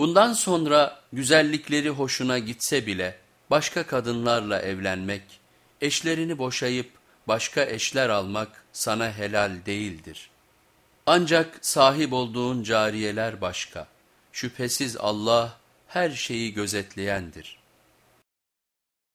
Bundan sonra güzellikleri hoşuna gitse bile başka kadınlarla evlenmek, eşlerini boşayıp başka eşler almak sana helal değildir. Ancak sahip olduğun cariyeler başka. Şüphesiz Allah her şeyi gözetleyendir.